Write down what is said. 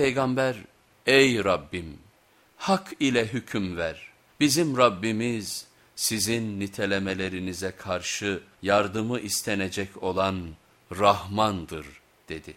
Peygamber ey Rabbim hak ile hüküm ver. Bizim Rabbimiz sizin nitelemelerinize karşı yardımı istenecek olan Rahmandır dedi.